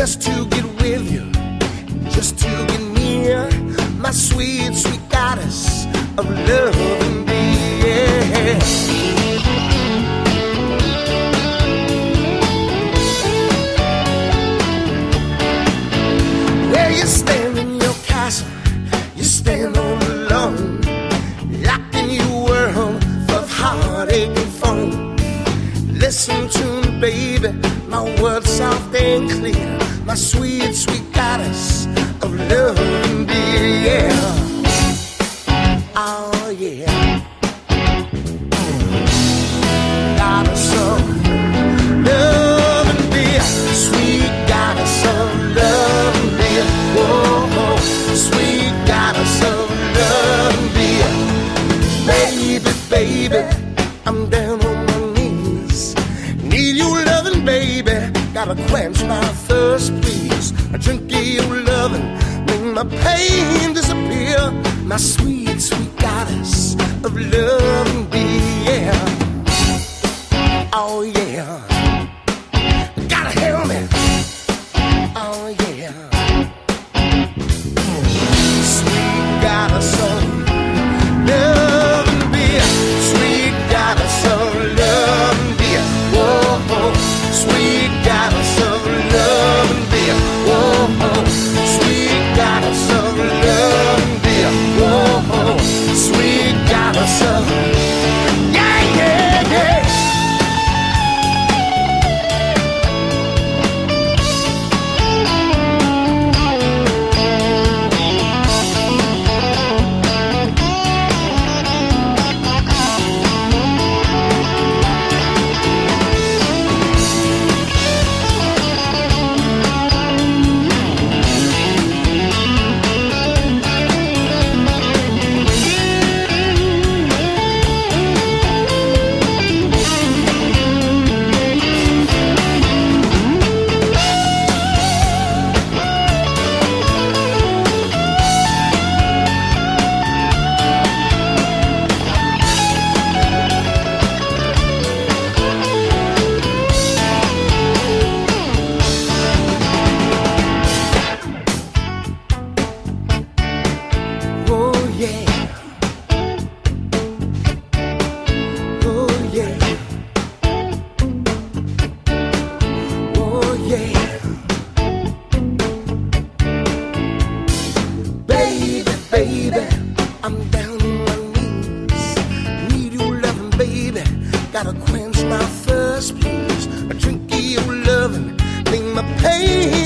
you just to get near, my sweet, sweet goddess of love and be. Yeah. Where you stand in your castle, you stand all alone, locked in your world of heartache and foam. Listen to me, baby, my words soft and clear, my sweet, sweet goddess of love and beer, yeah. Oh, yeah. Goddess of love and beer, sweet goddess of love and beer, whoa, sweet goddess of love and beer. Baby, baby, I'm down Gotta quench my thirst, please. A drink of your loving, make my pain disappear. My sweet, sweet goddess of love and beer. gotta quench my thirst, please. I drink your loving, clean my pain.